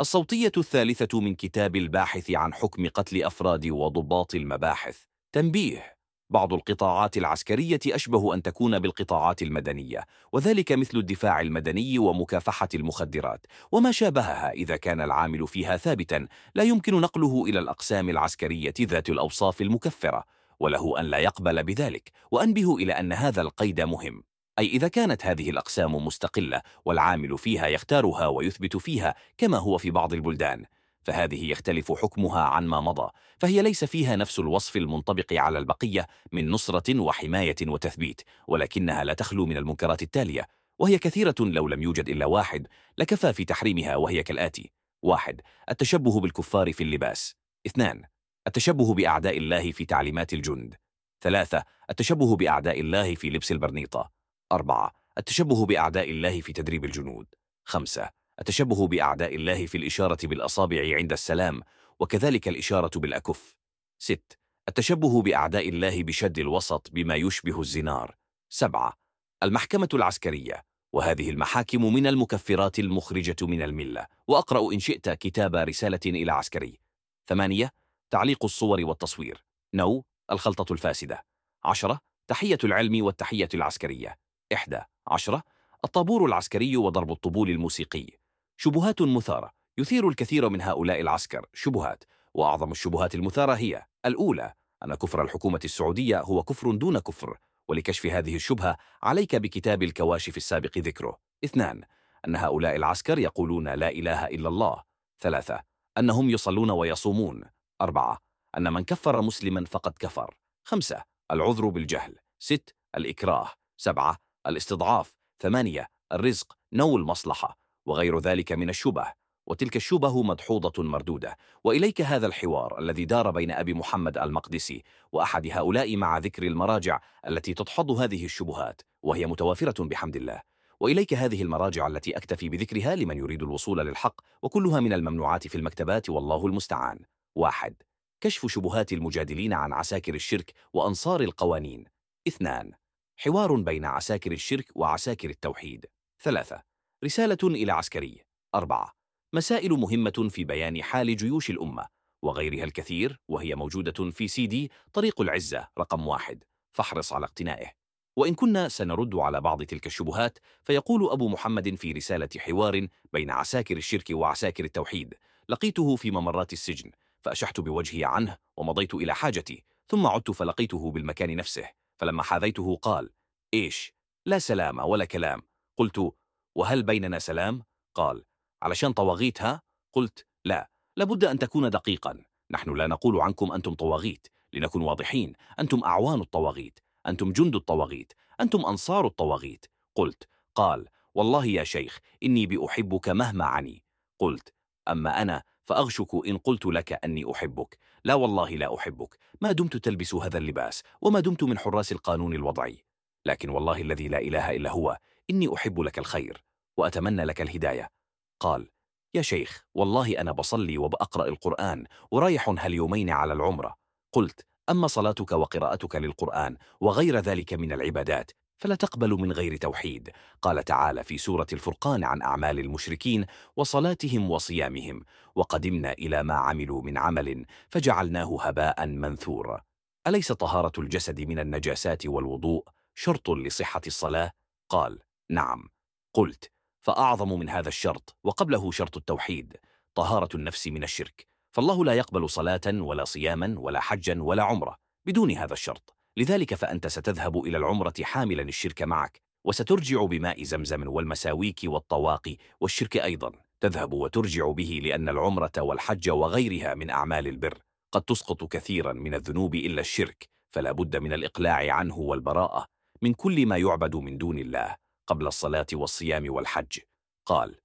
الصوتية الثالثة من كتاب الباحث عن حكم قتل أفراد وضباط المباحث. تنبيه بعض القطاعات العسكرية أشبه أن تكون بالقطاعات المدنية وذلك مثل الدفاع المدني ومكافحة المخدرات. وما شابهها إذا كان العامل فيها ثابتا لا يمكن نقله إلى الأقسام العسكرية ذات الأوصاف المكفرة وله أن لا يقبل بذلك. وأنبه إلى أن هذا القيد مهم. أي إذا كانت هذه الأقسام مستقلة والعامل فيها يختارها ويثبت فيها كما هو في بعض البلدان فهذه يختلف حكمها عن ما مضى فهي ليس فيها نفس الوصف المنطبق على البقية من نصرة وحماية وتثبيت ولكنها لا تخلو من المنكرات التالية وهي كثيرة لو لم يوجد إلا واحد لكفى في تحريمها وهي كالآتي واحد التشبه بالكفار في اللباس. اثنان التشبه بأعداء الله في تعليمات الجند. ثلاثة التشبه بأعداء الله في لبس البرنيطة. أربعة التشبه بأعداء الله في تدريب الجنود. خمسة التشبه بأعداء الله في الإشارة بالأصابع عند السلام وكذلك الإشارة بالأكف. ست التشبه بأعداء الله بشد الوسط بما يشبه الزنار. سبعة المحكمة العسكرية وهذه المحاكم من المكفرات المخرجة من الملة. وأقرأ إن شئت كتاب رسالة إلى عسكري. ثمانية تعليق الصور والتصوير. نو الخلطة الفاسدة. عشرة تحية العلم والتحية العسكرية. إحدى عشرة الطابور العسكري وضرب الطبول الموسيقي. شبهات مثارة يثير الكثير من هؤلاء العسكر. شبهات وأعظم الشبهات المثارة هي الأولى أن كفر الحكومة السعودية هو كفر دون كفر ولكشف هذه الشبهة عليك بكتاب الكواشف السابق ذكره. اثنان أن هؤلاء العسكر يقولون لا إله إلا الله. ثلاثة أنهم يصلون ويصومون. أربعة أن من كفر مسلما فقد كفر. خمسة العذر بالجهل. ست الإكراه. سبعة الاستضعاف. ثمانية الرزق نو المصلحة وغير ذلك من الشبه. وتلك الشبه مدحوظة مردودة. وإليك هذا الحوار الذي دار بين أبي محمد المقدسي وأحد هؤلاء مع ذكر المراجع التي تدحض هذه الشبهات وهي متوافرة بحمد الله. وإليك هذه المراجع التي أكتفي بذكرها لمن يريد الوصول للحق وكلها من الممنوعات في المكتبات والله المستعان. واحد كشف شبهات المجادلين عن عساكر الشرك وأنصار القوانين. اثنان حوار بين عساكر الشرك وعساكر التوحيد. ثلاثة رسالة إلى عسكري. أربعة مسائل مهمة في بيان حال جيوش الأمة وغيرها الكثير وهي موجودة في سيدي طريق العزة رقم واحد. فاحرص على اقتنائه. وإن كنا سنرد على بعض تلك الشبهات فيقول أبو محمد في رسالة حوار بين عساكر الشرك وعساكر التوحيد لقيته في ممرات السجن فأشحت بوجهي عنه ومضيت إلى حاجتي ثم عدت فلقيته بالمكان نفسه. فلما حاذيته قال إيش؟ لا سلام ولا كلام. قلت وهل بيننا سلام؟ قال علشان طواغيت ها؟ قلت لا لابد أن تكون دقيقا. نحن لا نقول عنكم أنتم طواغيت لنكن واضحين. أنتم أعوان الطواغيت أنتم جند الطواغيت أنتم أنصار الطواغيت. قلت قال والله يا شيخ إني بأحبك مهما عني. قلت أما أنا فأغشك إن قلت لك أني أحبك. لا والله لا أحبك. ما دمت تلبس هذا اللباس وما دمت من حراس القانون الوضعي لكن والله الذي لا إله إلا هو إني أحب لك الخير وأتمنى لك الهداية. قال يا شيخ والله أنا بصلي وبأقرأ القرآن ورايح هاليومين على العمرة. قلت أما صلاتك وقراءتك للقرآن وغير ذلك من العبادات فلا تقبل من غير توحيد. قال تعالى في سورة الفرقان عن أعمال المشركين وصلاتهم وصيامهم. وقدمنا إلى ما عملوا من عمل فجعلناه هباء منثورا أليس طهارة الجسد من النجاسات والوضوء شرط لصحة الصلاة؟ قال نعم. قلت فأعظم من هذا الشرط وقبله شرط التوحيد طهارة النفس من الشرك. فالله لا يقبل صلاة ولا صياما ولا حجا ولا عمرة بدون هذا الشرط. لذلك فأنت ستذهب إلى العمرة حاملا الشرك معك وسترجع بماء زمزم والمساويك والطواقي والشرك أيضا. تذهب وترجع به لأن العمرة والحج وغيرها من أعمال البر. قد تسقط كثيرا من الذنوب إلا الشرك فلا بد من الإقلاع عنه والبراءة من كل ما يعبد من دون الله قبل الصلاة والصيام والحج. قال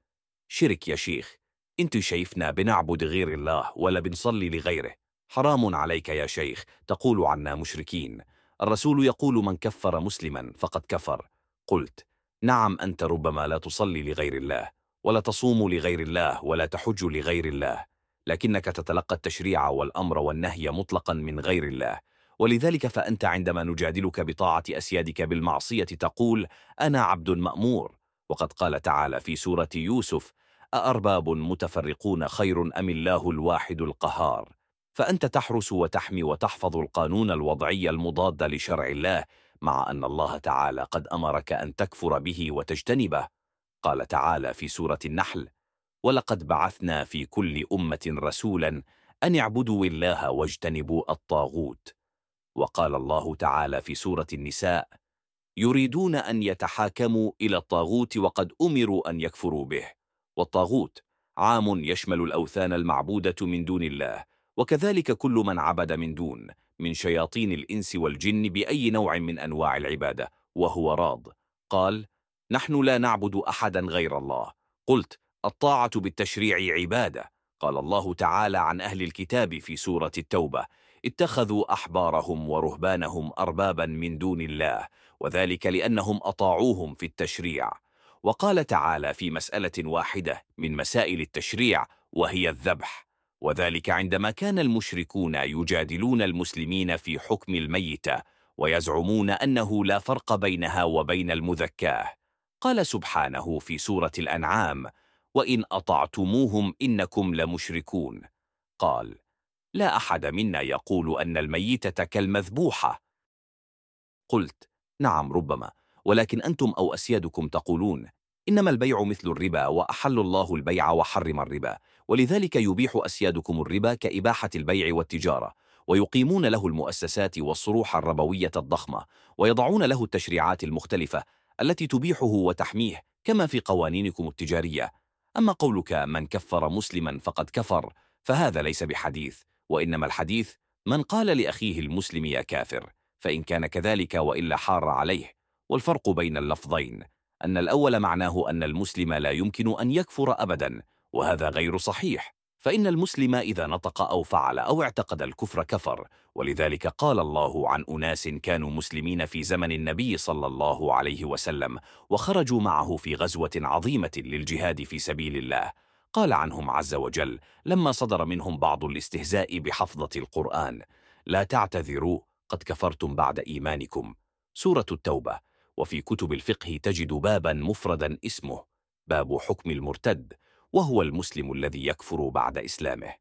شرك يا شيخ انت شايفنا بنعبد غير الله ولا بنصلي لغيره حرام عليك يا شيخ تقول عنا مشركين الرسول يقول من كفر مسلما فقد كفر. قلت نعم أنت ربما لا تصلي لغير الله ولا تصوم لغير الله ولا تحج لغير الله لكنك تتلقى التشريع والأمر والنهي مطلقا من غير الله. ولذلك فأنت عندما نجادلك بطاعة أسيادك بالمعصية تقول أنا عبد مأمور. وقد قال تعالى في سورة يوسف أأرباب متفرقون خير أم الله الواحد القهار؟ فأنت تحرس وتحمي وتحفظ القانون الوضعي المضاد لشرع الله مع أن الله تعالى قد أمرك أن تكفر به وتجتنبه. قال تعالى في سورة النحل ولقد بعثنا في كل أمة رسولا أن اعبدوا الله واجتنبوا الطاغوت وقال الله تعالى في سورة النساء يريدون أن يتحاكموا إلى الطاغوت وقد أمروا أن يكفروا به والطاغوت عام يشمل الأوثان المعبودة من دون الله وكذلك كل من عبد من دون من شياطين الإنس والجن بأي نوع من أنواع العبادة وهو راض. قال نحن لا نعبد أحدا غير الله. قلت الطاعة بالتشريع عبادة. قال الله تعالى عن أهل الكتاب في سورة التوبة اتخذوا أحبارهم ورهبانهم أربابا من دون الله وذلك لأنهم أطاعوهم في التشريع. وقال تعالى في مسألة واحدة من مسائل التشريع وهي الذبح. وذلك عندما كان المشركون يجادلون المسلمين في حكم الميتة ويزعمون أنه لا فرق بينها وبين المذكاة. قال سبحانه في سورة الأنعام وإن أطعتموهم إنكم لمشركون قال لا أحد منا يقول أن الميتة كالمذبوحة قلت نعم ربما ولكن أنتم أو أسيادكم تقولون إنما البيع مثل الربا وأحل الله البيع وحرم الربا ولذلك يبيح أسيادكم الربا كإباحة البيع والتجارة ويقيمون له المؤسسات والصروح الربوية الضخمة ويضعون له التشريعات المختلفة التي تبيحه وتحميه كما في قوانينكم التجارية. أما قولك من كفر مسلما فقد كفر فهذا ليس بحديث وإنما الحديث من قال لأخيه المسلم يا كافر فإن كان كذلك وإلا حار عليه والفرق بين اللفظين أن الأول معناه أن المسلم لا يمكن أن يكفر أبدا وهذا غير صحيح. فإن المسلم إذا نطق أو فعل أو اعتقد الكفر كفر. ولذلك قال الله عن أناس كانوا مسلمين في زمن النبي صلى الله عليه وسلم وخرجوا معه في غزوة عظيمة للجهاد في سبيل الله. قال عنهم عز وجل لما صدر منهم بعض الاستهزاء بحفظة القرآن. لا تعتذروا قد كفرتم بعد إيمانكم. سورة التوبة. وفي كتب الفقه تجد بابا مفردا اسمه باب حكم المرتد وهو المسلم الذي يكفر بعد إسلامه.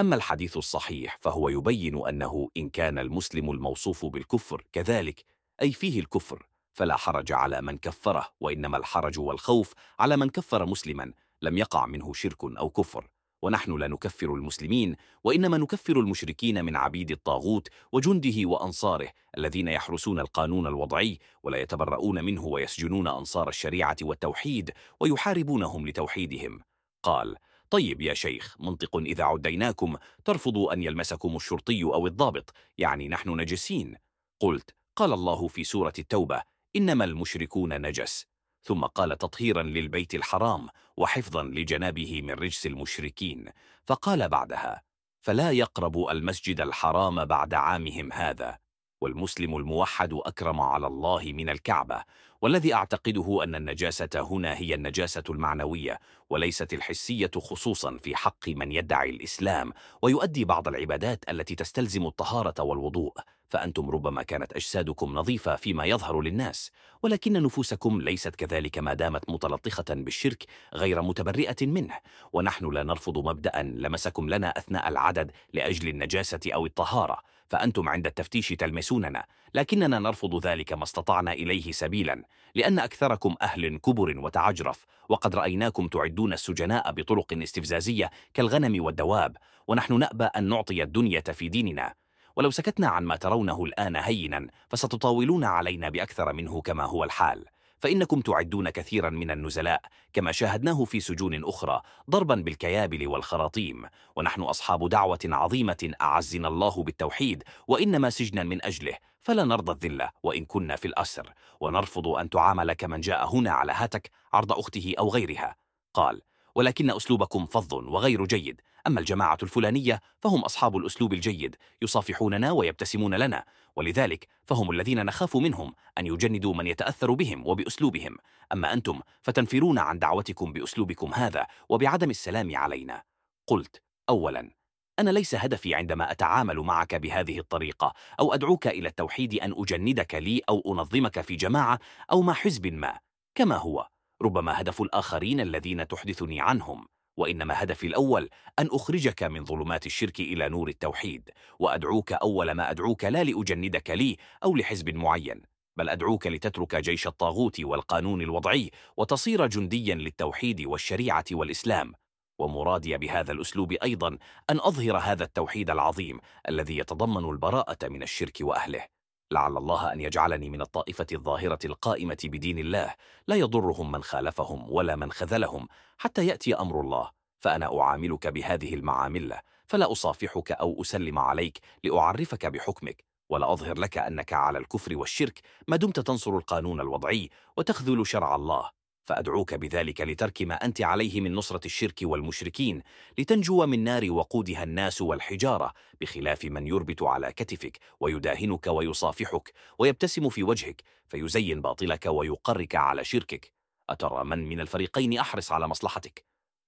أما الحديث الصحيح فهو يبين أنه إن كان المسلم الموصوف بالكفر كذلك أي فيه الكفر فلا حرج على من كفره وإنما الحرج والخوف على من كفر مسلما لم يقع منه شرك أو كفر. ونحن لا نكفر المسلمين وإنما نكفر المشركين من عبيد الطاغوت وجنده وأنصاره الذين يحرسون القانون الوضعي ولا يتبرؤون منه ويسجنون أنصار الشريعة والتوحيد ويحاربونهم لتوحيدهم. قال طيب يا شيخ منطق إذا عديناكم ترفضوا أن يلمسكم الشرطي أو الضابط يعني نحن نجسين. قلت قال الله في سورة التوبة إنما المشركون نجس. ثم قال تطهيرا للبيت الحرام وحفظا لجنابه من رجس المشركين. فقال بعدها فلا يقربوا المسجد الحرام بعد عامهم هذا والمسلم الموحد أكرم على الله من الكعبة. والذي أعتقده أن النجاسة هنا هي النجاسة المعنوية وليست الحسية خصوصا في حق من يدعي الإسلام ويؤدي بعض العبادات التي تستلزم الطهارة والوضوء. فأنتم ربما كانت أجسادكم نظيفة فيما يظهر للناس ولكن نفوسكم ليست كذلك ما دامت متلطخة بالشرك غير متبرئة منه ونحن لا نرفض مبدأ لمسكم لنا أثناء العدد لأجل النجاسة أو الطهارة فأنتم عند التفتيش تلمسوننا لكننا نرفض ذلك ما استطعنا إليه سبيلا لأن أكثركم أهل كبر وتعجرف وقد رأيناكم تعدون السجناء بطرق استفزازية كالغنم والدواب ونحن نأبى أن نعطي الدنيا في ديننا. ولو سكتنا عن ما ترونه الآن هينا فستطاولون علينا بأكثر منه كما هو الحال. فإنكم تعدون كثيرا من النزلاء كما شاهدناه في سجون أخرى ضربا بالكيابل والخراطيم. ونحن أصحاب دعوة عظيمة أعزنا الله بالتوحيد وإنما سجنا من أجله. فلا نرضى الذلة وإن كنا في الأسر. ونرفض أن تعامل كمن جاء هنا على هاتك عرض أخته أو غيرها. قال ولكن أسلوبكم فظ وغير جيد. أما الجماعة الفلانية فهم أصحاب الأسلوب الجيد يصافحوننا ويبتسمون لنا ولذلك فهم الذين نخاف منهم أن يجندوا من يتأثر بهم وبأسلوبهم. أما أنتم فتنفرون عن دعوتكم بأسلوبكم هذا وبعدم السلام علينا. قلت أولا أنا ليس هدفي عندما أتعامل معك بهذه الطريقة أو أدعوك إلى التوحيد أن أجندك لي أو أنظمك في جماعة أو مع حزب ما. كما هو. ربما هدف الآخرين الذين تحدثني عنهم وإنما هدفي الأول أن أخرجك من ظلمات الشرك إلى نور التوحيد وأدعوك أول ما أدعوك لا لأجندك لي أو لحزب معين بل أدعوك لتترك جيش الطاغوت والقانون الوضعي وتصير جنديا للتوحيد والشريعة والإسلام. ومرادي بهذا الأسلوب أيضا أن أظهر هذا التوحيد العظيم الذي يتضمن البراءة من الشرك وأهله. لعل الله أن يجعلني من الطائفة الظاهرة القائمة بدين الله لا يضرهم من خالفهم ولا من خذلهم حتى يأتي أمر الله فأنا أعاملك بهذه المعاملة فلا أصافحك أو أسلم عليك لأعرفك بحكمك ولا أظهر لك أنك على الكفر والشرك ما دمت تنصر القانون الوضعي وتخذل شرع الله. فأدعوك بذلك لترك ما أنت عليه من نصرة الشرك والمشركين لتنجو من نار وقودها الناس والحجارة بخلاف من يربط على كتفك ويداهنك ويصافحك ويبتسم في وجهك فيزين باطلك ويقرك على شركك. أترى من من الفريقين أحرص على مصلحتك؟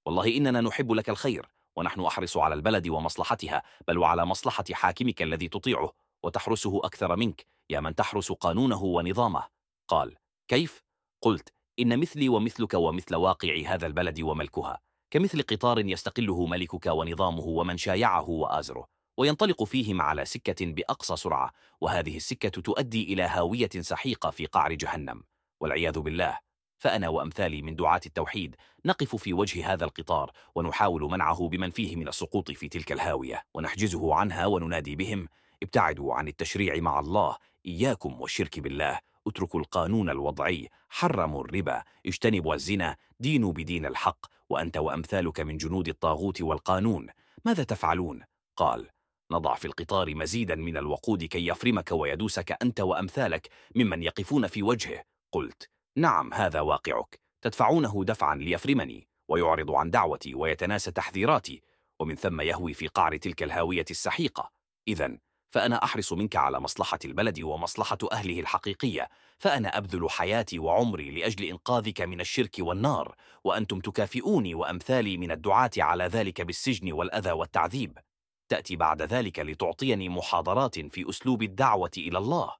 والله إننا نحب لك الخير ونحن أحرص على البلد ومصلحتها بل وعلى مصلحة حاكمك الذي تطيعه وتحرسه أكثر منك يا من تحرس قانونه ونظامه. قال كيف؟ قلت إن مثلي ومثلك ومثل واقع هذا البلد وملكها كمثل قطار يستقله ملكك ونظامه ومن شايعه وآزره وينطلق فيهم على سكة بأقصى سرعة وهذه السكة تؤدي إلى هاوية سحيقة في قعر جهنم. والعياذ بالله فأنا وأمثالي من دعاة التوحيد نقف في وجه هذا القطار ونحاول منعه بمن فيه من السقوط في تلك الهاوية ونحجزه عنها وننادي بهم ابتعدوا عن التشريع مع الله إياكم والشرك بالله. اتركوا القانون الوضعي حرموا الربا اجتنبوا الزنا دينوا بدين الحق وأنت وأمثالك من جنود الطاغوت والقانون. ماذا تفعلون؟ قال نضع في القطار مزيدا من الوقود كي يفرمك ويدوسك أنت وأمثالك ممن يقفون في وجهه. قلت نعم هذا واقعك. تدفعونه دفعا ليفرمني ويعرض عن دعوتي ويتناسى تحذيراتي ومن ثم يهوي في قعر تلك الهاوية السحيقة. إذا فأنا أحرص منك على مصلحة البلد ومصلحة أهله الحقيقية فأنا أبذل حياتي وعمري لأجل إنقاذك من الشرك والنار وأنتم تكافئوني وأمثالي من الدعاة على ذلك بالسجن والأذى والتعذيب. تأتي بعد ذلك لتعطيني محاضرات في أسلوب الدعوة إلى الله.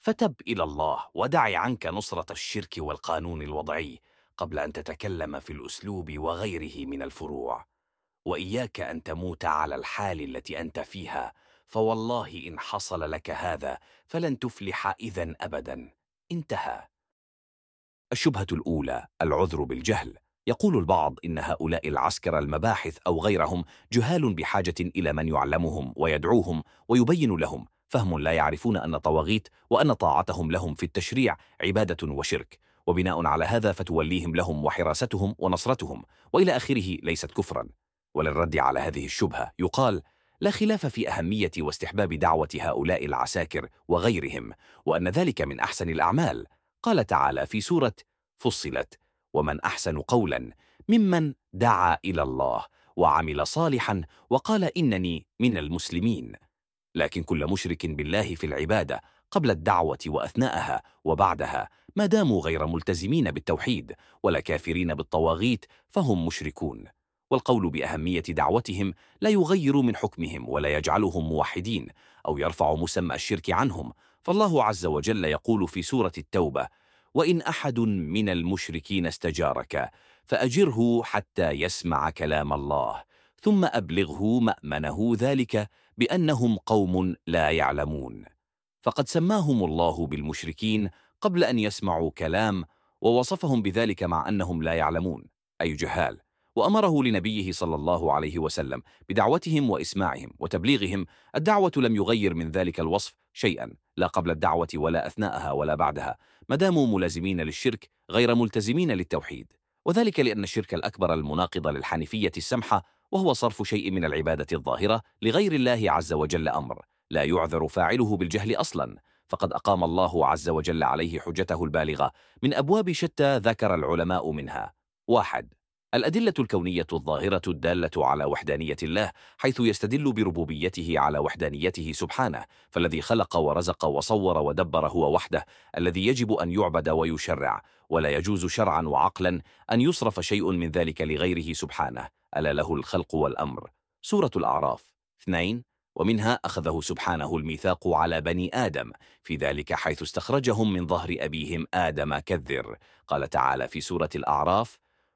فتب إلى الله ودع عنك نصرة الشرك والقانون الوضعي قبل أن تتكلم في الأسلوب وغيره من الفروع. وإياك أن تموت على الحال التي أنت فيها فوالله إن حصل لك هذا فلن تفلح إذا أبدا. انتهى. الشبهة الأولى العذر بالجهل. يقول البعض إن هؤلاء العسكر المباحث أو غيرهم جهال بحاجة إلى من يعلمهم ويدعوهم ويبين لهم. فهم لا يعرفون أن طواغيت وأن طاعتهم لهم في التشريع عبادة وشرك. وبناء على هذا فتوليهم لهم وحراستهم ونصرتهم. وإلى آخره ليست كفرا. وللرد على هذه الشبهة يقال لا خلاف في أهمية واستحباب دعوة هؤلاء العساكر وغيرهم وأن ذلك من أحسن الأعمال. قال تعالى في سورة فصلت ومن أحسن قولا ممن دعا إلى الله وعمل صالحا وقال إنني من المسلمين لكن كل مشرك بالله في العبادة قبل الدعوة وأثناءها وبعدها ما داموا غير ملتزمين بالتوحيد ولا كافرين بالطواغيت فهم مشركون. والقول بأهمية دعوتهم لا يغير من حكمهم ولا يجعلهم موحدين أو يرفع مسمى الشرك عنهم فالله عز وجل يقول في سورة التوبة وإن أحد من المشركين استجارك فأجره حتى يسمع كلام الله ثم أبلغه مأمنه ذلك بأنهم قوم لا يعلمون فقد سماهم الله بالمشركين قبل أن يسمعوا كلام ووصفهم بذلك مع أنهم لا يعلمون. أي جهال! وأمره لنبيه صلى الله عليه وسلم بدعوتهم وإسماعهم وتبليغهم. الدعوة لم يغير من ذلك الوصف شيئا لا قبل الدعوة ولا أثناءها ولا بعدها. ما داموا ملازمين للشرك غير ملتزمين للتوحيد. وذلك لأن الشرك الأكبر المناقض للحنيفية السمحة وهو صرف شيء من العبادة الظاهرة لغير الله عز وجل أمر لا يعذر فاعله بالجهل أصلا. فقد أقام الله عز وجل عليه حجته البالغة. من أبواب شتى ذكر العلماء منها واحد الأدلة الكونية الظاهرة الدالة على وحدانية الله حيث يستدل بربوبيته على وحدانيته سبحانه فالذي خلق ورزق وصور ودبر هو وحده الذي يجب أن يعبد ويشرع ولا يجوز شرعا وعقلا أن يصرف شيء من ذلك لغيره سبحانه ألا له الخلق والأمر. سورة الأعراف اثنين ومنها أخذه سبحانه الميثاق على بني آدم في ذلك حيث استخرجهم من ظهر أبيهم آدم كذر قال تعالى في سورة الأعراف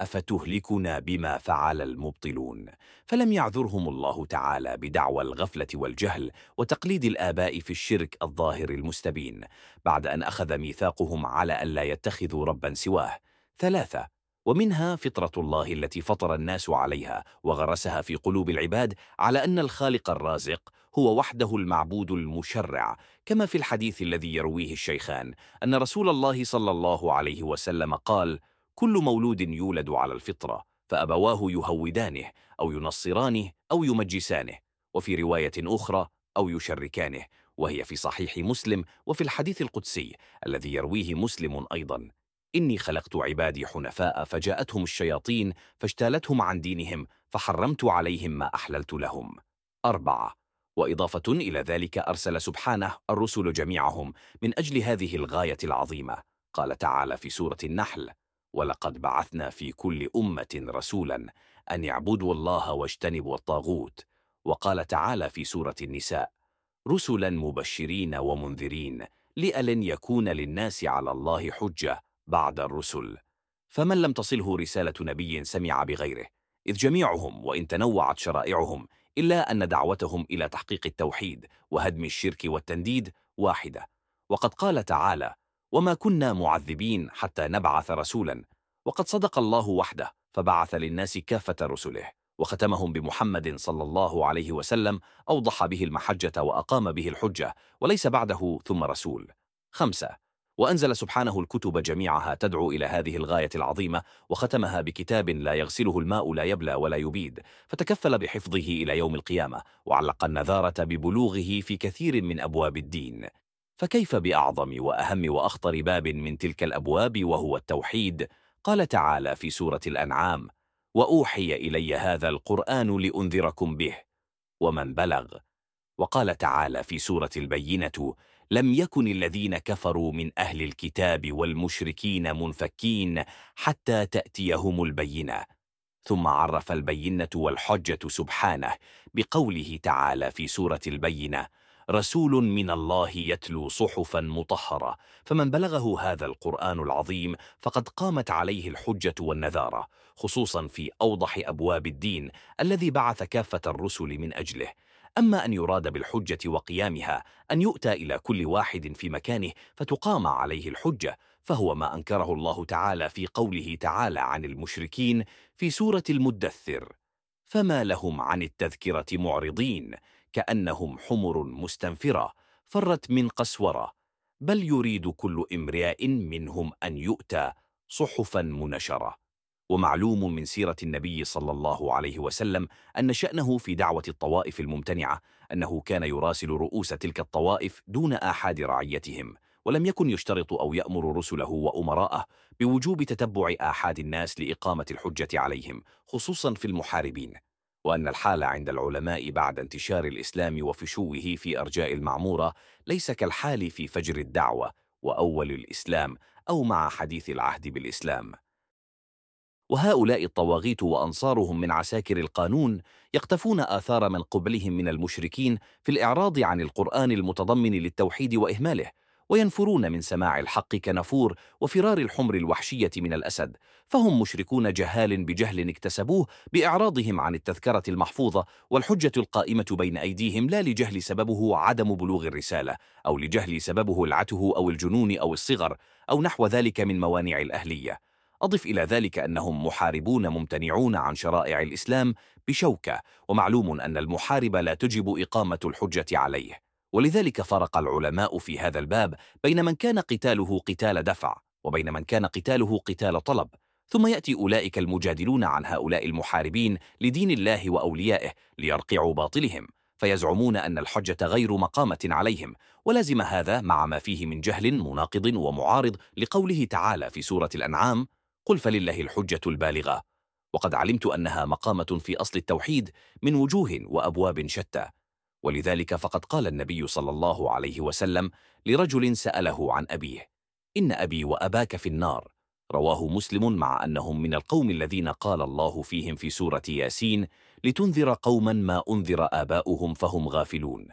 أفتهلكنا بما فعل المبطلون؟ فلم يعذرهم الله تعالى بدعوى الغفلة والجهل وتقليد الآباء في الشرك الظاهر المستبين بعد أن أخذ ميثاقهم على ألا يتخذوا ربا سواه. ثلاثة ومنها فطرة الله التي فطر الناس عليها وغرسها في قلوب العباد على أن الخالق الرازق هو وحده المعبود المشرع كما في الحديث الذي يرويه الشيخان أن رسول الله صلى الله عليه وسلم قال كل مولود يولد على الفطرة فأبواه يهودانه أو ينصرانه أو يمجسانه وفي رواية أخرى أو يشركانه وهي في صحيح مسلم وفي الحديث القدسي الذي يرويه مسلم أيضا إني خلقت عبادي حنفاء فجاءتهم الشياطين فاجتالتهم عن دينهم فحرمت عليهم ما أحللت لهم أربعة وإضافة إلى ذلك أرسل سبحانه الرسل جميعهم من أجل هذه الغاية العظيمة. قال تعالى في سورة النحل ولقد بعثنا في كل أمة رسولا أن يعبدوا الله واجتنبوا الطاغوت. وقال تعالى في سورة النساء رسلا مبشرين ومنذرين لألن يكون للناس على الله حجة بعد الرسل. فمن لم تصله رسالة نبي سمع بغيره إذ جميعهم وإن تنوعت شرائعهم إلا أن دعوتهم إلى تحقيق التوحيد وهدم الشرك والتنديد واحدة. وقد قال تعالى وما كنا معذبين حتى نبعث رسولا. وقد صدق الله وحده فبعث للناس كافة رسله وختمهم بمحمد صلى الله عليه وسلم أوضح به المحجة وأقام به الحجة وليس بعده ثم رسول. خمسة. وأنزل سبحانه الكتب جميعها تدعو إلى هذه الغاية العظيمة وختمها بكتاب لا يغسله الماء لا يبلى ولا يبيد فتكفل بحفظه إلى يوم القيامة وعلق النذارة ببلوغه في كثير من أبواب الدين. فكيف بأعظم وأهم وأخطر باب من تلك الأبواب وهو التوحيد؟ قال تعالى في سورة الأنعام وأوحي إلي هذا القرآن لأنذركم به. ومن بلغ؟ وقال تعالى في سورة البينة لم يكن الذين كفروا من أهل الكتاب والمشركين منفكين حتى تأتيهم البينة. ثم عرف البينة والحجة سبحانه بقوله تعالى في سورة البينة رسول من الله يتلو صحفا مطهرة. فمن بلغه هذا القرآن العظيم فقد قامت عليه الحجة والنذارة خصوصا في أوضح أبواب الدين الذي بعث كافة الرسل من أجله. أما أن يراد بالحجة وقيامها أن يؤتى إلى كل واحد في مكانه فتقام عليه الحجة فهو ما أنكره الله تعالى في قوله تعالى عن المشركين في سورة المدثر فما لهم عن التذكرة معرضين؟ كأنهم حمر مستنفرة فرت من قسورة بل يريد كل امرئ منهم أن يؤتى صحفا منشرة. ومعلوم من سيرة النبي صلى الله عليه وسلم أن شأنه في دعوة الطوائف الممتنعة أنه كان يراسل رؤوس تلك الطوائف دون آحاد رعيتهم ولم يكن يشترط أو يأمر رسله وأمراءه بوجوب تتبع آحاد الناس لإقامة الحجة عليهم خصوصا في المحاربين. وأن الحال عند العلماء بعد انتشار الإسلام وفشوه في أرجاء المعمورة ليس كالحال في فجر الدعوة وأول الإسلام أو مع حديث العهد بالإسلام. وهؤلاء الطواغيت وأنصارهم من عساكر القانون يقتفون آثار من قبلهم من المشركين في الإعراض عن القرآن المتضمن للتوحيد وإهماله وينفرون من سماع الحق كنفور وفرار الحمر الوحشية من الأسد فهم مشركون جهال بجهل اكتسبوه بإعراضهم عن التذكرة المحفوظة والحجة القائمة بين أيديهم لا لجهل سببه عدم بلوغ الرسالة أو لجهل سببه العته أو الجنون أو الصغر أو نحو ذلك من موانع الأهلية. أضف إلى ذلك أنهم محاربون ممتنعون عن شرائع الإسلام بشوكة ومعلوم أن المحارب لا تجب إقامة الحجة عليه. ولذلك فرق العلماء في هذا الباب بين من كان قتاله قتال دفع وبين من كان قتاله قتال طلب. ثم يأتي أولئك المجادلون عن هؤلاء المحاربين لدين الله وأوليائه ليرقعوا باطلهم فيزعمون أن الحجة غير مقامة عليهم ولازم هذا مع ما فيه من جهل مناقض ومعارض لقوله تعالى في سورة الأنعام قل فلله الحجة البالغة وقد علمت أنها مقامة في أصل التوحيد من وجوه وأبواب شتى. ولذلك فقد قال النبي صلى الله عليه وسلم لرجل سأله عن أبيه إن أبي وأباك في النار. رواه مسلم مع أنهم من القوم الذين قال الله فيهم في سورة ياسين لتنذر قوما ما أنذر آباؤهم فهم غافلون.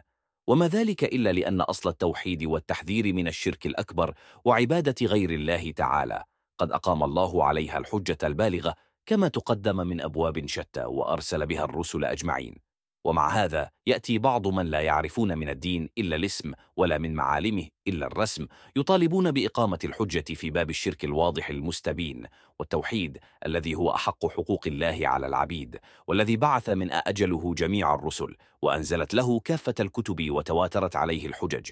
وما ذلك إلا لأن أصل التوحيد والتحذير من الشرك الأكبر وعبادة غير الله تعالى. قد أقام الله عليها الحجة البالغة كما تقدم من أبواب شتى وأرسل بها الرسل أجمعين. ومع هذا يأتي بعض من لا يعرفون من الدين إلا الاسم ولا من معالمه إلا الرسم يطالبون بإقامة الحجة في باب الشرك الواضح المستبين والتوحيد الذي هو أحق حقوق الله على العبيد والذي بعث من أجله جميع الرسل وأنزلت له كافة الكتب وتواترت عليه الحجج.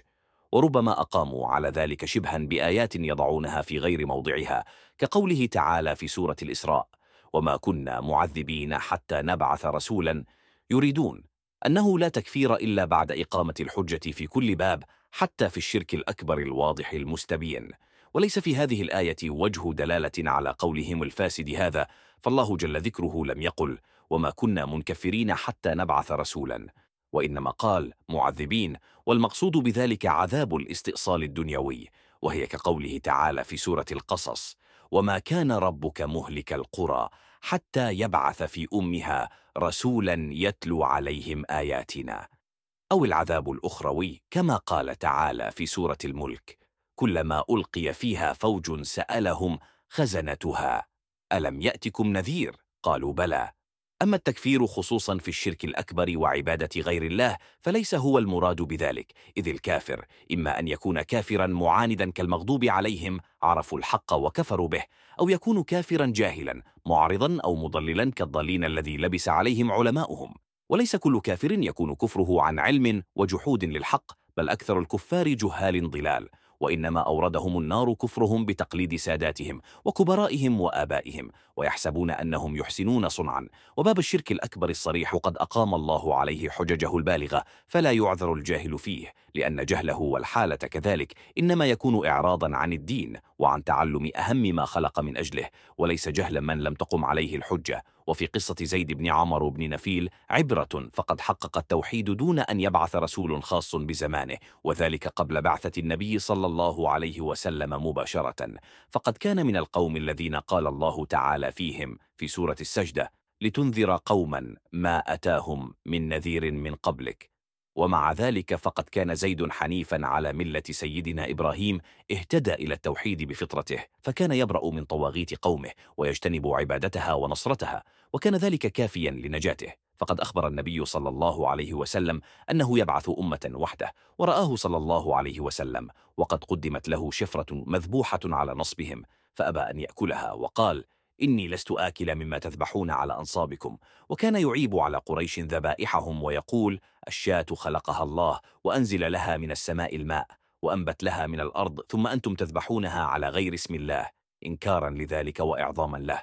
وربما أقاموا على ذلك شبها بآيات يضعونها في غير موضعها كقوله تعالى في سورة الإسراء وما كنا معذبين حتى نبعث رسولا يريدون أنه لا تكفير إلا بعد إقامة الحجة في كل باب حتى في الشرك الأكبر الواضح المستبين. وليس في هذه الآية وجه دلالة على قولهم الفاسد هذا فالله جل ذكره لم يقل وما كنا منكفرين حتى نبعث رسولا وإنما قال معذبين والمقصود بذلك عذاب الاستئصال الدنيوي وهي كقوله تعالى في سورة القصص وما كان ربك مهلك القرى حتى يبعث في أمها رسولا يتلو عليهم آياتنا. أو العذاب الأخروي كما قال تعالى في سورة الملك كلما ألقي فيها فوج سألهم خزنتها. ألم يأتكم نذير؟ قالوا بلى. أما التكفير خصوصا في الشرك الأكبر وعبادة غير الله فليس هو المراد بذلك. إذ الكافر إما أن يكون كافرا معاندا كالمغضوب عليهم عرفوا الحق وكفروا به أو يكون كافرا جاهلا معرضا أو مضللا كالضالين الذي لبس عليهم علماؤهم. وليس كل كافر يكون كفره عن علم وجحود للحق بل أكثر الكفار جهال ضلال. وإنما أوردهم النار كفرهم بتقليد ساداتهم وكبرائهم وآبائهم. ويحسبون أنهم يحسنون صنعا. وباب الشرك الأكبر الصريح قد أقام الله عليه حججه البالغة فلا يعذر الجاهل فيه لأن جهله والحالة كذلك. إنما يكون إعراضا عن الدين وعن تعلم أهم ما خلق من أجله وليس جهلا من لم تقم عليه الحجة. وفي قصة زيد بن عمر بن نفيل عبرة فقد حقق التوحيد دون أن يبعث رسول خاص بزمانه وذلك قبل بعثة النبي صلى الله عليه وسلم مباشرة. فقد كان من القوم الذين قال الله تعالى فيهم في سورة السجدة لتنذر قوما ما أتاهم من نذير من قبلك. ومع ذلك فقد كان زيد حنيفا على ملة سيدنا إبراهيم اهتدى إلى التوحيد بفطرته فكان يبرأ من طواغيت قومه ويجتنب عبادتها ونصرتها وكان ذلك كافيا لنجاته. فقد أخبر النبي صلى الله عليه وسلم أنه يبعث أمة وحده ورآه صلى الله عليه وسلم وقد قدمت له شفرة مذبوحة على نصبهم فأبى أن يأكلها وقال إني لست آكل مما تذبحون على أنصابكم. وكان يعيب على قريش ذبائحهم ويقول الشاة خلقها الله وأنزل لها من السماء الماء وأنبت لها من الأرض ثم أنتم تذبحونها على غير اسم الله إنكارا لذلك وإعظاما له.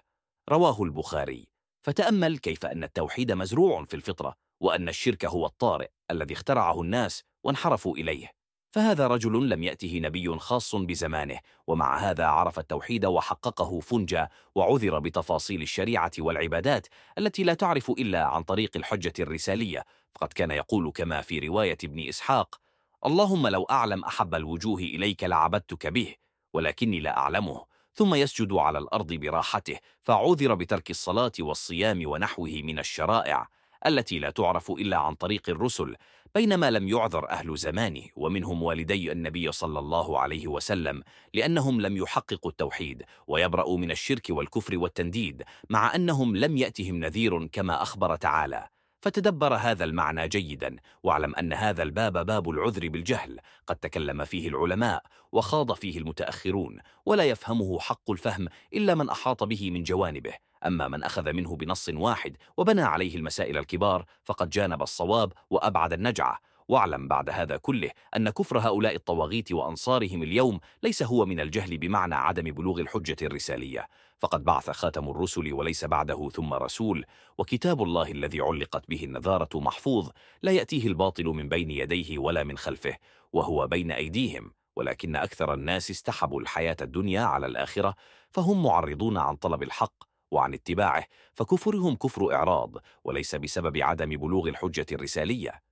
رواه البخاري. فتأمل كيف أن التوحيد مزروع في الفطرة وأن الشرك هو الطارئ الذي اخترعه الناس وانحرفوا إليه. فهذا رجل لم يأته نبي خاص بزمانه ومع هذا عرف التوحيد وحققه فنجا وعذر بتفاصيل الشريعة والعبادات التي لا تعرف إلا عن طريق الحجة الرسالية. فقد كان يقول كما في رواية ابن إسحاق اللهم لو أعلم أحب الوجوه إليك لعبدتك به ولكني لا أعلمه ثم يسجد على الأرض براحته فعذر بترك الصلاة والصيام ونحوه من الشرائع التي لا تعرف إلا عن طريق الرسل بينما لم يعذر أهل زمانه ومنهم والدي النبي صلى الله عليه وسلم لأنهم لم يحققوا التوحيد ويبرأوا من الشرك والكفر والتنديد مع أنهم لم يأتهم نذير كما أخبر تعالى. فتدبر هذا المعنى جيدا واعلم أن هذا الباب باب العذر بالجهل قد تكلم فيه العلماء وخاض فيه المتأخرون ولا يفهمه حق الفهم إلا من أحاط به من جوانبه. أما من أخذ منه بنص واحد وبنى عليه المسائل الكبار فقد جانب الصواب وأبعد النجعة. واعلم بعد هذا كله أن كفر هؤلاء الطواغيت وأنصارهم اليوم ليس هو من الجهل بمعنى عدم بلوغ الحجة الرسالية. فقد بعث خاتم الرسل وليس بعده ثم رسول وكتاب الله الذي علقت به النذارة محفوظ لا يأتيه الباطل من بين يديه ولا من خلفه وهو بين أيديهم. ولكن أكثر الناس استحبوا الحياة الدنيا على الآخرة فهم معرضون عن طلب الحق وعن اتباعه فكفرهم كفر إعراض وليس بسبب عدم بلوغ الحجة الرسالية.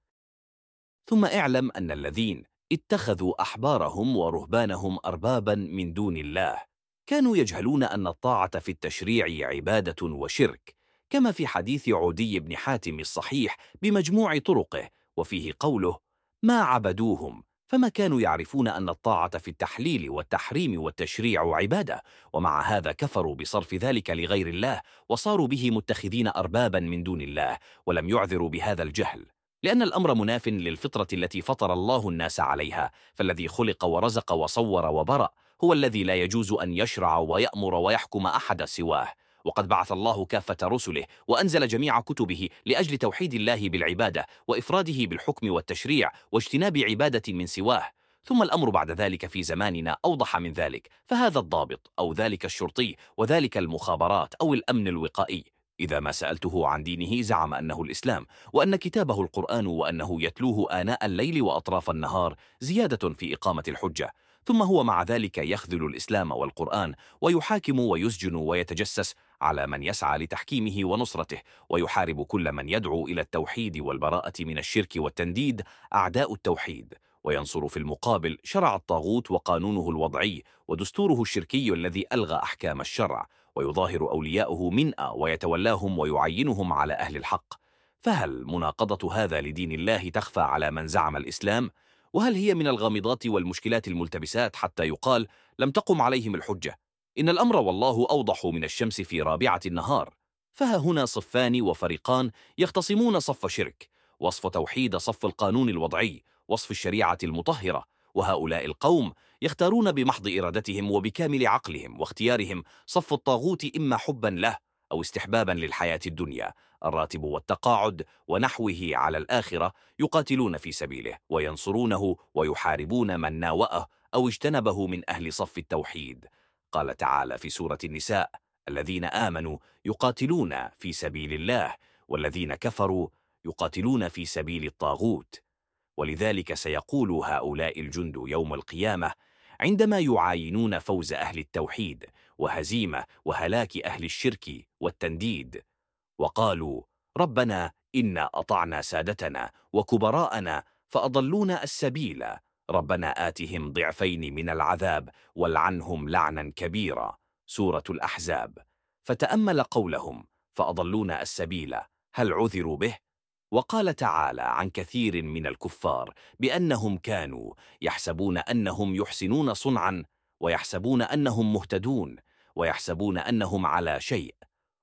ثم اعلم أن الذين اتخذوا أحبارهم ورهبانهم أربابا من دون الله. كانوا يجهلون أن الطاعة في التشريع عبادة وشرك كما في حديث عدي بن حاتم الصحيح بمجموع طرقه وفيه قوله ما عبدوهم فما كانوا يعرفون أن الطاعة في التحليل والتحريم والتشريع عبادة ومع هذا كفروا بصرف ذلك لغير الله وصاروا به متخذين أربابا من دون الله ولم يعذروا بهذا الجهل. لأن الأمر مناف للفطرة التي فطر الله الناس عليها فالذي خلق ورزق وصور وبرأ هو الذي لا يجوز أن يشرع ويأمر ويحكم أحد سواه. وقد بعث الله كافة رسله وأنزل جميع كتبه لأجل توحيد الله بالعبادة وإفراده بالحكم والتشريع واجتناب عبادة من سواه. ثم الأمر بعد ذلك في زماننا أوضح من ذلك فهذا الضابط أو ذلك الشرطي وذلك المخابرات أو الأمن الوقائي. إذا ما سألته عن دينه زعم أنه الإسلام وأن كتابه القرآن وأنه يتلوه آناء الليل وأطراف النهار زيادة في إقامة الحجة. ثم هو مع ذلك يخذل الإسلام والقرآن ويحاكم ويسجن ويتجسس على من يسعى لتحكيمه ونصرته ويحارب كل من يدعو إلى التوحيد والبراءة من الشرك والتنديد أعداء التوحيد. وينصر في المقابل شرع الطاغوت وقانونه الوضعي ودستوره الشركي الذي ألغى أحكام الشرع ويظاهر أولياؤه منأ ويتولاهم ويعينهم على أهل الحق. فهل مناقضة هذا لدين الله تخفى على من زعم الإسلام؟ وهل هي من الغامضات والمشكلات الملتبسات حتى يقال لم تقم عليهم الحجة؟ إن الأمر والله أوضح من الشمس في رابعة النهار فها هنا صفان وفريقان يختصمون صف شرك وصف توحيد صف القانون الوضعي وصف الشريعة المطهرة وهؤلاء القوم يختارون بمحض إرادتهم وبكامل عقلهم واختيارهم صف الطاغوت إما حبا له أو استحبابا للحياة الدنيا الراتب والتقاعد ونحوه على الآخرة يقاتلون في سبيله وينصرونه ويحاربون من ناوأه أو اجتنبه من أهل صف التوحيد. قال تعالى في سورة النساء الذين آمنوا يقاتلون في سبيل الله والذين كفروا يقاتلون في سبيل الطاغوت. ولذلك سيقول هؤلاء الجند يوم القيامة عندما يعاينون فوز أهل التوحيد وهزيمة وهلاك أهل الشرك والتنديد. وقالوا ربنا إنا أطعنا سادتنا وكبراءنا فأضلونا السبيل. ربنا آتهم ضعفين من العذاب والعنهم لعنا كبيرا. سورة الأحزاب. فتأمل قولهم فأضلونا السبيل. هل عذروا به؟ وقال تعالى عن كثير من الكفار بأنهم كانوا يحسبون أنهم يحسنون صنعا ويحسبون أنهم مهتدون ويحسبون أنهم على شيء.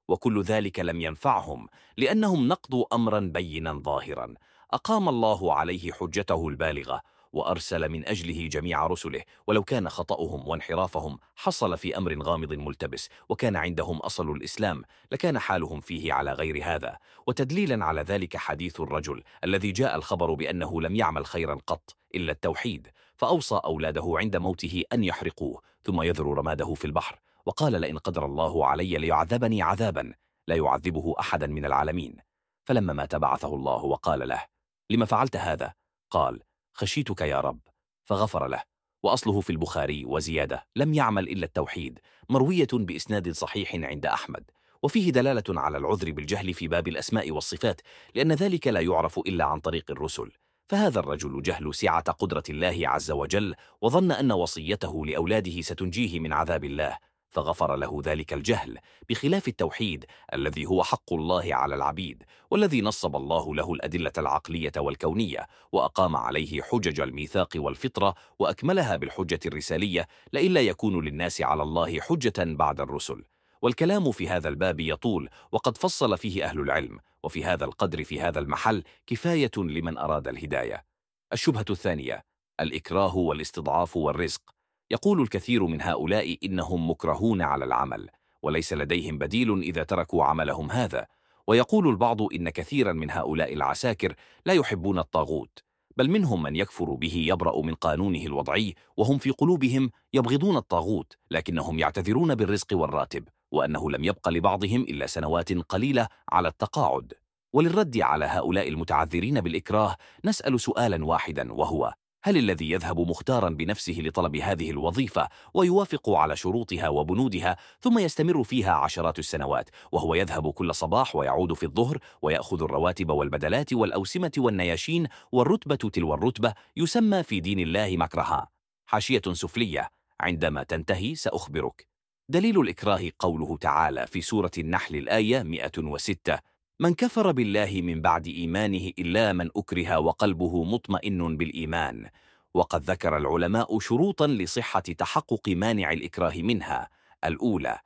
وكل ذلك لم ينفعهم لأنهم نقضوا أمرا بينا ظاهرا. أقام الله عليه حجته البالغة. وأرسل من أجله جميع رسله. ولو كان خطأهم وانحرافهم حصل في أمر غامض ملتبس وكان عندهم أصل الإسلام لكان حالهم فيه على غير هذا. وتدليلا على ذلك حديث الرجل الذي جاء الخبر بأنه لم يعمل خيرا قط إلا التوحيد. فأوصى أولاده عند موته أن يحرقوه ثم يذروا رماده في البحر. وقال لئن قدر الله علي ليعذبني عذابا لا يعذبه أحدا من العالمين. فلما مات بعثه الله وقال له لما فعلت هذا؟ قال خشيتك يا رب. فغفر له. وأصله في البخاري وزيادة لم يعمل إلا التوحيد مروية بإسناد صحيح عند أحمد. وفيه دلالة على العذر بالجهل في باب الأسماء والصفات لأن ذلك لا يعرف إلا عن طريق الرسل. فهذا الرجل جهل سعة قدرة الله عز وجل وظن أن وصيته لأولاده ستنجيه من عذاب الله. فغفر له ذلك الجهل بخلاف التوحيد الذي هو حق الله على العبيد والذي نصب الله له الأدلة العقلية والكونية وأقام عليه حجج الميثاق والفطرة وأكملها بالحجة الرسالية لئلا يكون للناس على الله حجة بعد الرسل. والكلام في هذا الباب يطول وقد فصل فيه أهل العلم وفي هذا القدر في هذا المحل كفاية لمن أراد الهداية. الشبهة الثانية الإكراه والاستضعاف والرزق. يقول الكثير من هؤلاء إنهم مكرهون على العمل وليس لديهم بديل إذا تركوا عملهم هذا. ويقول البعض إن كثيرا من هؤلاء العساكر لا يحبون الطاغوت بل منهم من يكفر به يبرأ من قانونه الوضعي وهم في قلوبهم يبغضون الطاغوت لكنهم يعتذرون بالرزق والراتب وأنه لم يبق لبعضهم إلا سنوات قليلة على التقاعد. وللرد على هؤلاء المتعذرين بالإكراه نسأل سؤالا واحدا وهو هل الذي يذهب مختارا بنفسه لطلب هذه الوظيفة ويوافق على شروطها وبنودها ثم يستمر فيها عشرات السنوات وهو يذهب كل صباح ويعود في الظهر ويأخذ الرواتب والبدلات والأوسمة والنياشين والرتبة تلو الرتبة يسمى في دين الله مكرها. حاشية سفلية. عندما تنتهي سأخبرك. دليل الإكراه قوله تعالى في سورة النحل الآية 106 من كفر بالله من بعد إيمانه إلا من أكره وقلبه مطمئن بالإيمان. وقد ذكر العلماء شروطا لصحة تحقق مانع الإكراه منها. الأولى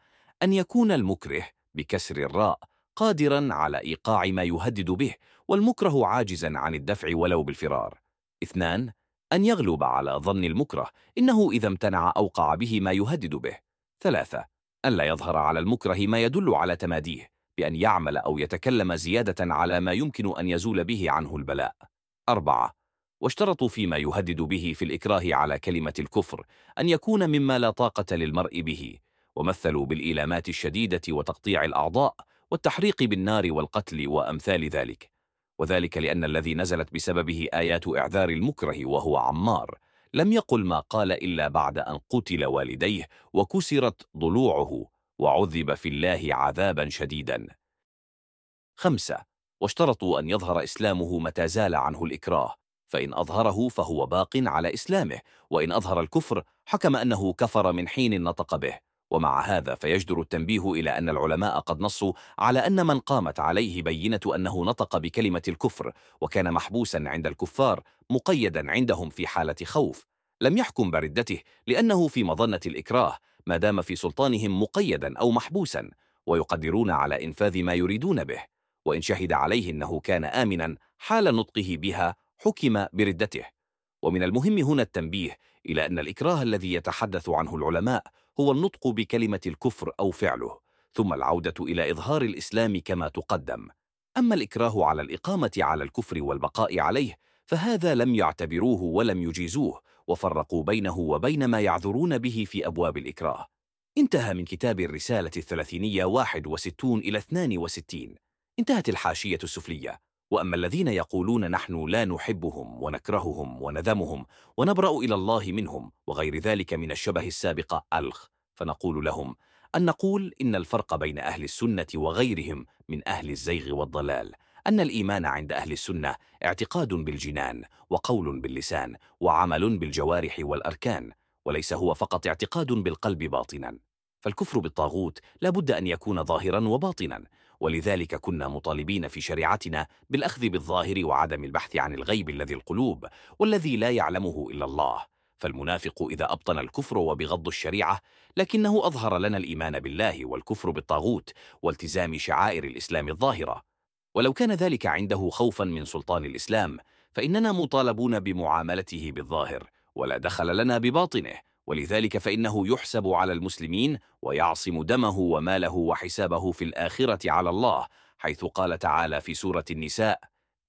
أن يكون المكره بكسر الراء قادرا على إيقاع ما يهدد به والمكره عاجزا عن الدفع ولو بالفرار. اثنان أن يغلب على ظن المكره إنه إذا امتنع أوقع به ما يهدد به. ثلاثة ألا يظهر على المكره ما يدل على تماديه. بأن يعمل أو يتكلم زيادة على ما يمكن أن يزول به عنه البلاء. أربعة واشترطوا فيما يهدد به في الإكراه على كلمة الكفر أن يكون مما لا طاقة للمرء به ومثلوا بالإيلامات الشديدة وتقطيع الأعضاء والتحريق بالنار والقتل وأمثال ذلك. وذلك لأن الذي نزلت بسببه آيات إعذار المكره وهو عمار لم يقل ما قال إلا بعد أن قتل والديه وكسرت ضلوعه. وعذب في الله عذابا شديدا. خمسة واشترطوا أن يظهر إسلامه متى زال عنه الإكراه. فإن أظهره فهو باق على إسلامه وإن أظهر الكفر حكم أنه كفر من حين نطق به. ومع هذا فيجدر التنبيه إلى أن العلماء قد نصوا على أن من قامت عليه بينة أنه نطق بكلمة الكفر وكان محبوسا عند الكفار مقيدا عندهم في حالة خوف. لم يحكم بردته لأنه في مظنة الإكراه. ما دام في سلطانهم مقيدا أو محبوسا ويقدرون على إنفاذ ما يريدون به وإن شهد عليه أنه كان آمنا حال نطقه بها حكم بردته. ومن المهم هنا التنبيه إلى أن الإكراه الذي يتحدث عنه العلماء هو النطق بكلمة الكفر أو فعله ثم العودة إلى إظهار الإسلام كما تقدم. أما الإكراه على الإقامة على الكفر والبقاء عليه فهذا لم يعتبروه ولم يجيزوه وفرقوا بينه وبين ما يعذرون به في أبواب الإكراه. انتهى من كتاب الرسالة الثلاثينية 61 إلى 62 انتهت الحاشية السفلية. وأما الذين يقولون نحن لا نحبهم ونكرههم ونذمهم ونبرأ إلى الله منهم وغير ذلك من الشبه السابق ألخ. فنقول لهم أن نقول إن الفرق بين أهل السنة وغيرهم من أهل الزيغ والضلال. أن الإيمان عند أهل السنة اعتقاد بالجنان وقول باللسان وعمل بالجوارح والأركان وليس هو فقط اعتقاد بالقلب باطنا. فالكفر بالطاغوت لا بد أن يكون ظاهرا وباطنا ولذلك كنا مطالبين في شريعتنا بالأخذ بالظاهر وعدم البحث عن الغيب الذي القلوب والذي لا يعلمه إلا الله. فالمنافق إذا أبطن الكفر وبغض الشريعة لكنه أظهر لنا الإيمان بالله والكفر بالطاغوت والتزام شعائر الإسلام الظاهرة. ولو كان ذلك عنده خوفا من سلطان الإسلام فإننا مطالبون بمعاملته بالظاهر ولا دخل لنا بباطنه ولذلك فإنه يحسب على المسلمين ويعصم دمه وماله وحسابه في الآخرة على الله حيث قال تعالى في سورة النساء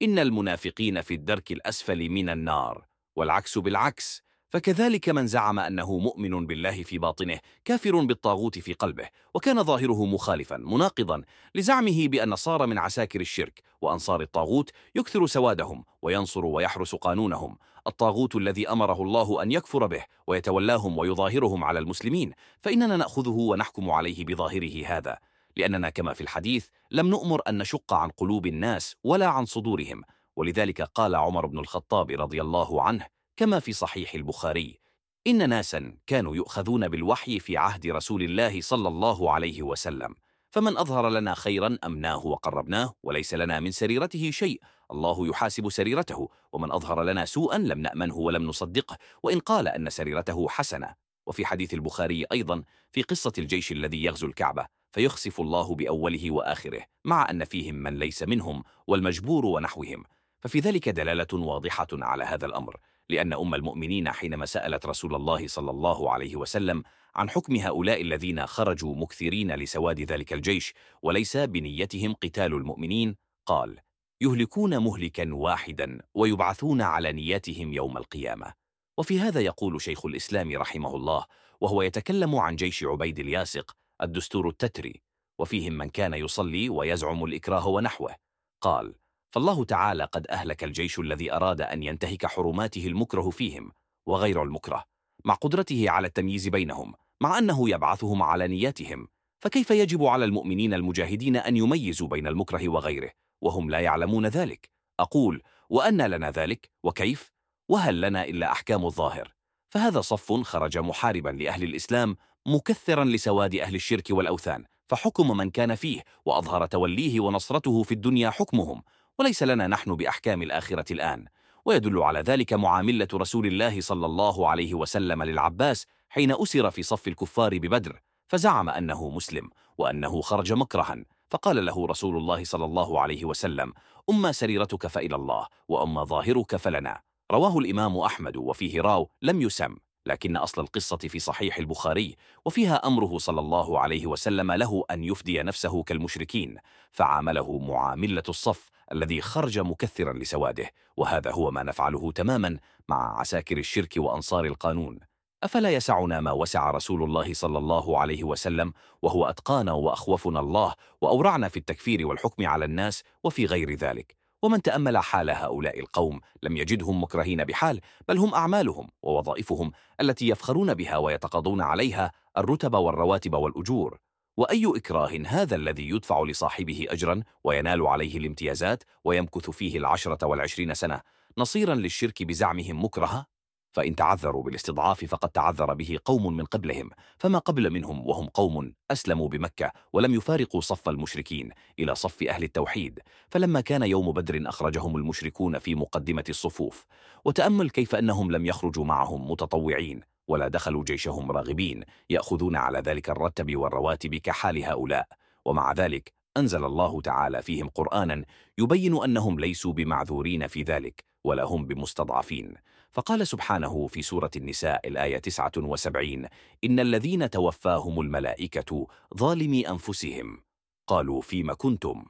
إن المنافقين في الدرك الأسفل من النار والعكس بالعكس فكذلك من زعم أنه مؤمن بالله في باطنه كافر بالطاغوت في قلبه وكان ظاهره مخالفا مناقضا لزعمه بأن صار من عساكر الشرك وأنصار الطاغوت يكثر سوادهم وينصر ويحرس قانونهم. الطاغوت الذي أمره الله أن يكفر به ويتولاهم ويظاهرهم على المسلمين فإننا نأخذه ونحكم عليه بظاهره هذا. لأننا كما في الحديث لم نؤمر أن نشق عن قلوب الناس ولا عن صدورهم. ولذلك قال عمر بن الخطاب رضي الله عنه كما في صحيح البخاري. إن ناسا كانوا يؤخذون بالوحي في عهد رسول الله صلى الله عليه وسلم. فمن أظهر لنا خيرا أمناه وقربناه وليس لنا من سريرته شيء. الله يحاسب سريرته ومن أظهر لنا سوءا لم نأمنه ولم نصدقه. وإن قال أن سريرته حسنة. وفي حديث البخاري أيضا في قصة الجيش الذي يغزو الكعبة فيخسف الله بأوله وآخره مع أن فيهم من ليس منهم والمجبور ونحوهم. ففي ذلك دلالة واضحة على هذا الأمر لأن أم المؤمنين حينما سألت رسول الله صلى الله عليه وسلم عن حكم هؤلاء الذين خرجوا مكثرين لسواد ذلك الجيش وليس بنيتهم قتال المؤمنين قال يهلكون مهلكا واحدا ويبعثون على نياتهم يوم القيامة وفي هذا يقول شيخ الإسلام رحمه الله وهو يتكلم عن جيش عبيد الياسق الدستور التتري وفيهم من كان يصلي ويزعم الإكراه ونحوه قال فالله تعالى قد أهلك الجيش الذي أراد أن ينتهك حرماته المكره فيهم وغير المكره مع قدرته على التمييز بينهم مع أنه يبعثهم على نياتهم. فكيف يجب على المؤمنين المجاهدين أن يميزوا بين المكره وغيره؟ وهم لا يعلمون ذلك. أقول وأن لنا ذلك؟ وكيف؟ وهل لنا إلا أحكام الظاهر؟ فهذا صف خرج محاربا لأهل الإسلام مكثرا لسواد أهل الشرك والأوثان فحكم من كان فيه وأظهر توليه ونصرته في الدنيا حكمهم. وليس لنا نحن بأحكام الآخرة الآن. ويدل على ذلك معاملة رسول الله صلى الله عليه وسلم للعباس حين أسر في صف الكفار ببدر فزعم أنه مسلم وأنه خرج مكرها. فقال له رسول الله صلى الله عليه وسلم أما سريرتك فإلى الله وأما ظاهرك فلنا. رواه الإمام أحمد وفيه راو لم يسم. لكن أصل القصة في صحيح البخاري وفيها أمره صلى الله عليه وسلم له أن يفدي نفسه كالمشركين فعامله معاملة الصف الذي خرج مكثرا لسواده وهذا هو ما نفعله تماما مع عساكر الشرك وأنصار القانون. أفلا يسعنا ما وسع رسول الله صلى الله عليه وسلم وهو أتقانا وأخوفنا الله وأورعنا في التكفير والحكم على الناس وفي غير ذلك. ومن تأمل حال هؤلاء القوم لم يجدهم مكرهين بحال بل هم أعمالهم ووظائفهم التي يفخرون بها ويتقاضون عليها الرتب والرواتب والأجور. وأي إكراه هذا الذي يدفع لصاحبه أجرا وينال عليه الامتيازات ويمكث فيه العشرة والعشرين سنة نصيرا للشرك بزعمهم مكرها؟ فإن تعذروا بالاستضعاف فقد تعذر به قوم من قبلهم فما قبل منهم وهم قوم أسلموا بمكة ولم يفارقوا صف المشركين إلى صف أهل التوحيد. فلما كان يوم بدر أخرجهم المشركون في مقدمة الصفوف وتأمل كيف أنهم لم يخرجوا معهم متطوعين ولا دخلوا جيشهم راغبين يأخذون على ذلك الرتب والرواتب كحال هؤلاء. ومع ذلك أنزل الله تعالى فيهم قرآنا يبين أنهم ليسوا بمعذورين في ذلك ولا هم بمستضعفين. فقال سبحانه في سورة النساء الآية 79 إن الذين توفاهم الملائكة ظالمي أنفسهم. قالوا فيما كنتم؟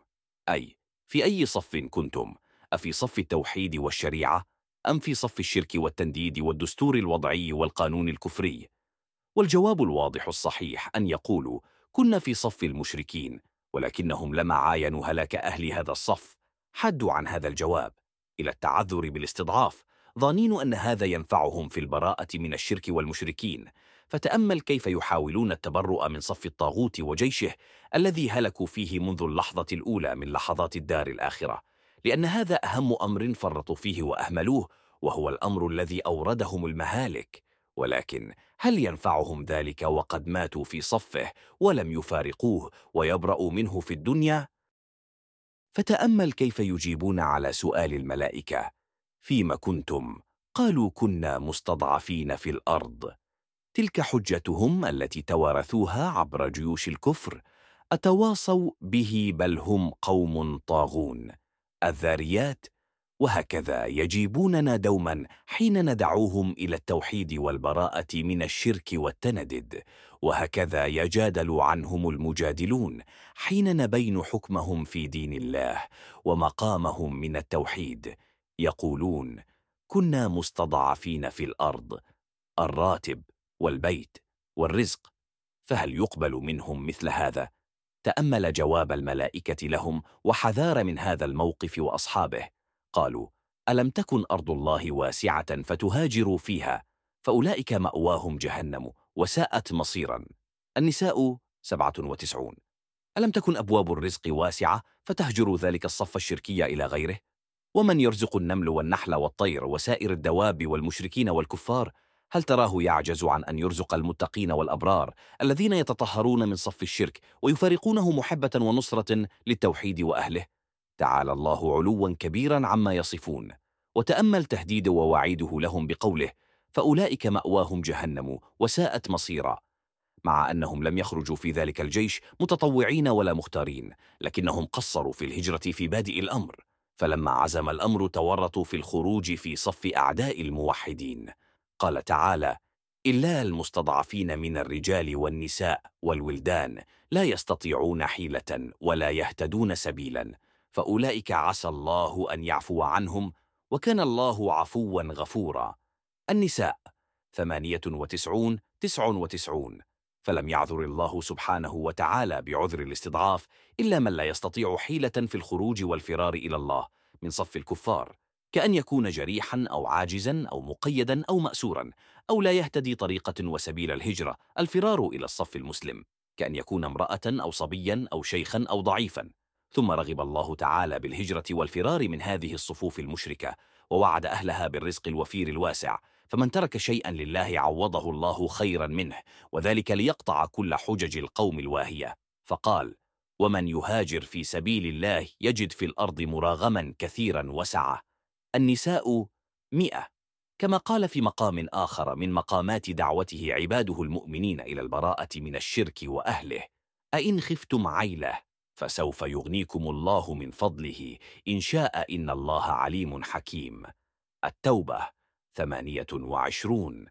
أي في أي صف كنتم؟ أفي صف التوحيد والشريعة؟ أم في صف الشرك والتنديد والدستور الوضعي والقانون الكفري؟ والجواب الواضح الصحيح أن يقولوا كنا في صف المشركين ولكنهم لما عاينوا هلاك أهل هذا الصف حدوا عن هذا الجواب إلى التعذر بالاستضعاف. ظانين أن هذا ينفعهم في البراءة من الشرك والمشركين فتأمل كيف يحاولون التبرؤ من صف الطاغوت وجيشه الذي هلكوا فيه منذ اللحظة الأولى من لحظات الدار الآخرة لأن هذا أهم أمر فرطوا فيه وأهملوه وهو الأمر الذي أوردهم المهالك ولكن هل ينفعهم ذلك وقد ماتوا في صفه ولم يفارقوه ويبرأوا منه في الدنيا؟ فتأمل كيف يجيبون على سؤال الملائكة فيما كنتم؟ قالوا كنا مستضعفين في الأرض. تلك حجتهم التي توارثوها عبر جيوش الكفر. أتواصوا به بل هم قوم طاغون. الذاريات وهكذا يجيبوننا دوما حين ندعوهم إلى التوحيد والبراءة من الشرك والتندد. وهكذا يجادل عنهم المجادلون حين نبين حكمهم في دين الله ومقامهم من التوحيد. يقولون كنا مستضعفين في الأرض الراتب والبيت والرزق فهل يقبل منهم مثل هذا؟ تأمل جواب الملائكة لهم وحذار من هذا الموقف وأصحابه قالوا ألم تكن أرض الله واسعة فتهاجروا فيها؟ فأولئك مأواهم جهنم وساءت مصيرا. النساء 97 ألم تكن أبواب الرزق واسعة فتهجر ذلك الصف الشركي إلى غيره؟ ومن يرزق النمل والنحل والطير وسائر الدواب والمشركين والكفار؟ هل تراه يعجز عن أن يرزق المتقين والأبرار الذين يتطهرون من صف الشرك ويفارقونه محبة ونصرة للتوحيد وأهله؟ تعالى الله علوا كبيرا عما يصفون وتأمل تهديد ووعيده لهم بقوله فأولئك مأواهم جهنم وساءت مصيرا مع أنهم لم يخرجوا في ذلك الجيش متطوعين ولا مختارين لكنهم قصروا في الهجرة في بادئ الأمر. فلما عزم الأمر تورطوا في الخروج في صف أعداء الموحدين. قال تعالى إلا المستضعفين من الرجال والنساء والولدان لا يستطيعون حيلة ولا يهتدون سبيلا فأولئك عسى الله أن يعفو عنهم وكان الله عفوا غفورا. النساء ثمانية وتسعون تسع وتسعون. فلم يعذر الله سبحانه وتعالى بعذر الاستضعاف إلا من لا يستطيع حيلة في الخروج والفرار إلى الله من صف الكفار كأن يكون جريحا أو عاجزا أو مقيدا أو مأسورا أو لا يهتدي طريقة وسبيل الهجرة الفرار إلى الصف المسلم كأن يكون امرأة أو صبيا أو شيخا أو ضعيفا. ثم رغب الله تعالى بالهجرة والفرار من هذه الصفوف المشركة ووعد أهلها بالرزق الوفير الواسع. فمن ترك شيئا لله عوضه الله خيرا منه وذلك ليقطع كل حجج القوم الواهية. فقال ومن يهاجر في سبيل الله يجد في الأرض مراغما كثيرا وسعة. النساء مئة كما قال في مقام آخر من مقامات دعوته عباده المؤمنين إلى البراءة من الشرك وأهله أئن خفتم عيلة فسوف يغنيكم الله من فضله. إن شاء إن الله عليم حكيم التوبة ثمانية وعشرون